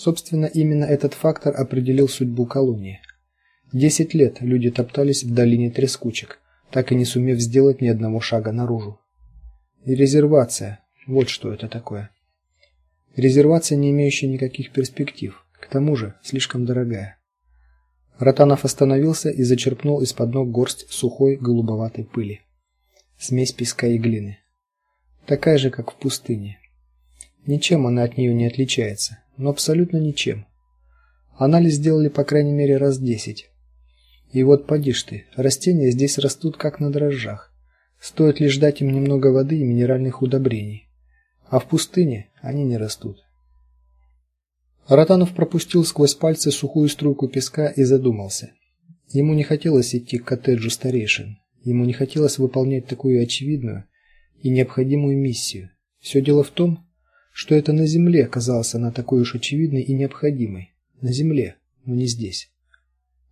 Собственно, именно этот фактор определил судьбу колонии. Десять лет люди топтались в долине трескучек, так и не сумев сделать ни одного шага наружу. И резервация вот что это такое. Резервация, не имеющая никаких перспектив, к тому же слишком дорогая. Ротанов остановился и зачерпнул из-под ног горсть сухой голубоватой пыли. Смесь песка и глины. Такая же, как в пустыне. Ничем она от нее не отличается, но абсолютно ничем. Анализ сделали по крайней мере раз десять. И вот поди ж ты, растения здесь растут как на дрожжах. Стоит лишь дать им немного воды и минеральных удобрений. А в пустыне они не растут. Ротанов пропустил сквозь пальцы сухую струйку песка и задумался. Ему не хотелось идти к коттеджу старейшин. Ему не хотелось выполнять такую очевидную и необходимую миссию. Все дело в том, что это на земле казалось она такой уж очевидной и необходимой. На земле, но не здесь.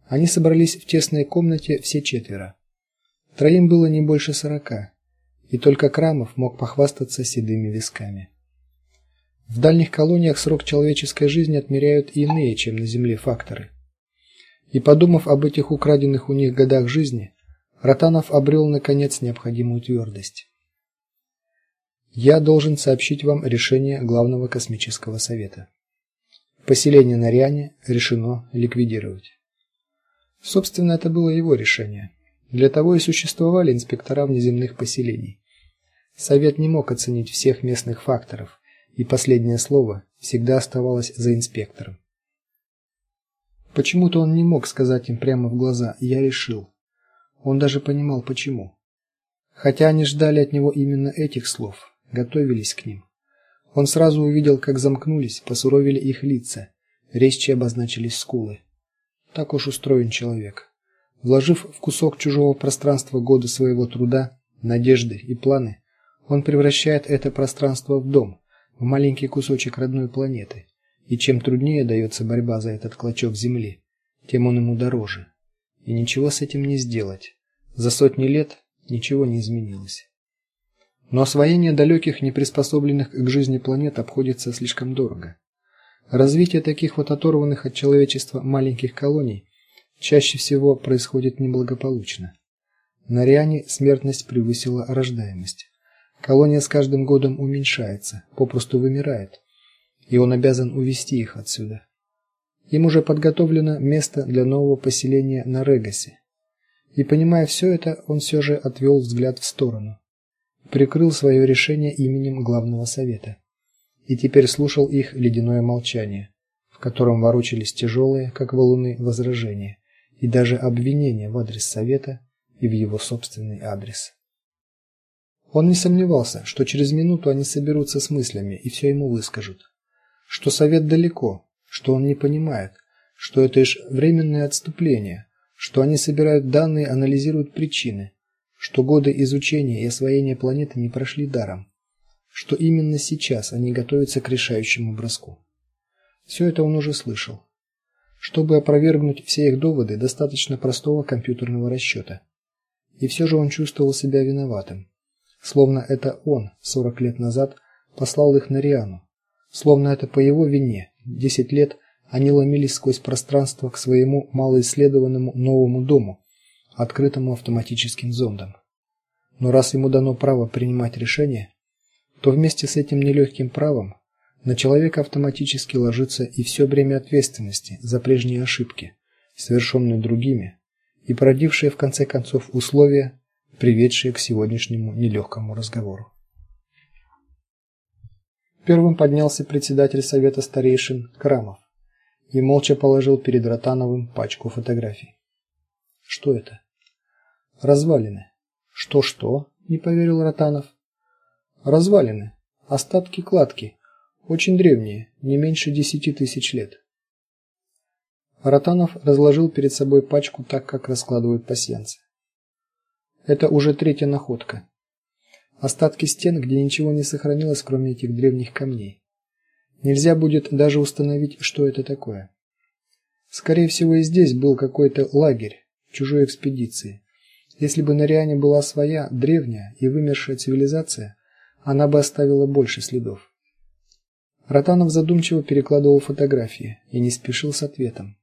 Они собрались в тесной комнате все четверо. Троим было не больше сорока, и только Крамов мог похвастаться седыми висками. В дальних колониях срок человеческой жизни отмеряют иные, чем на земле факторы. И подумав об этих украденных у них годах жизни, Ротанов обрел наконец необходимую твердость. Я должен сообщить вам решение главного космического совета. Поселение на Риане решено ликвидировать. Собственно, это было его решение. Для того и существовали инспектора внеземных поселений. Совет не мог оценить всех местных факторов, и последнее слово всегда оставалось за инспектором. Почему-то он не мог сказать им прямо в глаза: "Я решил". Он даже понимал почему. Хотя они ждали от него именно этих слов, готовились к ним. Он сразу увидел, как замкнулись, посуровели их лица, резче обозначились скулы. Так уж устроен человек. Вложив в кусок чужого пространства годы своего труда, надежды и планы, он превращает это пространство в дом, в маленький кусочек родной планеты. И чем труднее дается борьба за этот клочок земли, тем он ему дороже. И ничего с этим не сделать. За сотни лет ничего не изменилось. Но освоение далеких, неприспособленных к жизни планет обходится слишком дорого. Развитие таких вот оторванных от человечества маленьких колоний чаще всего происходит неблагополучно. На Риане смертность превысила рождаемость. Колония с каждым годом уменьшается, попросту вымирает, и он обязан увести их отсюда. Им уже подготовлено место для нового поселения на Регасе. И понимая все это, он все же отвел взгляд в сторону, прикрыл свое решение именем главного совета и теперь слушал их ледяное молчание, в котором ворочались тяжелые, как валуны, возражения и даже обвинения в адрес совета и в его собственный адрес. Он не сомневался, что через минуту они соберутся с мыслями и все ему выскажут. Что совет далеко, что он не понимает, что это лишь временное отступление, что они собирают данные, анализируют причины, что годы изучения и освоения планеты не прошли даром, что именно сейчас они готовятся к решающему броску. Все это он уже слышал. Чтобы опровергнуть все их доводы, достаточно простого компьютерного расчета. И все же он чувствовал себя виноватым, словно это он 40 лет назад послал их на Риану, словно это по его вине 10 лет они ломились сквозь пространство к своему малоисследованному новому дому, открытому автоматическим зондом. Но раз ему дано право принимать решения, то вместе с этим нелегким правом на человека автоматически ложится и все бремя ответственности за прежние ошибки, совершенные другими и породившие в конце концов условия, приведшие к сегодняшнему нелегкому разговору. Первым поднялся председатель совета старейшин Крамов и молча положил перед Ротановым пачку фотографий. Что это? Развалины. Что-что? не поверил Ротанов. Развалины, остатки кладки, очень древние, не меньше десяти тысяч лет. Ротанов разложил перед собой пачку так, как раскладывают пасьянцы. Это уже третья находка. Остатки стен, где ничего не сохранилось, кроме этих древних камней. Нельзя будет даже установить, что это такое. Скорее всего, и здесь был какой-то лагерь чужой экспедиции. Если бы на Риане была своя древняя и вымершая цивилизация, она бы оставила больше следов. Ротанов задумчиво перекладывал фотографии и не спешил с ответом.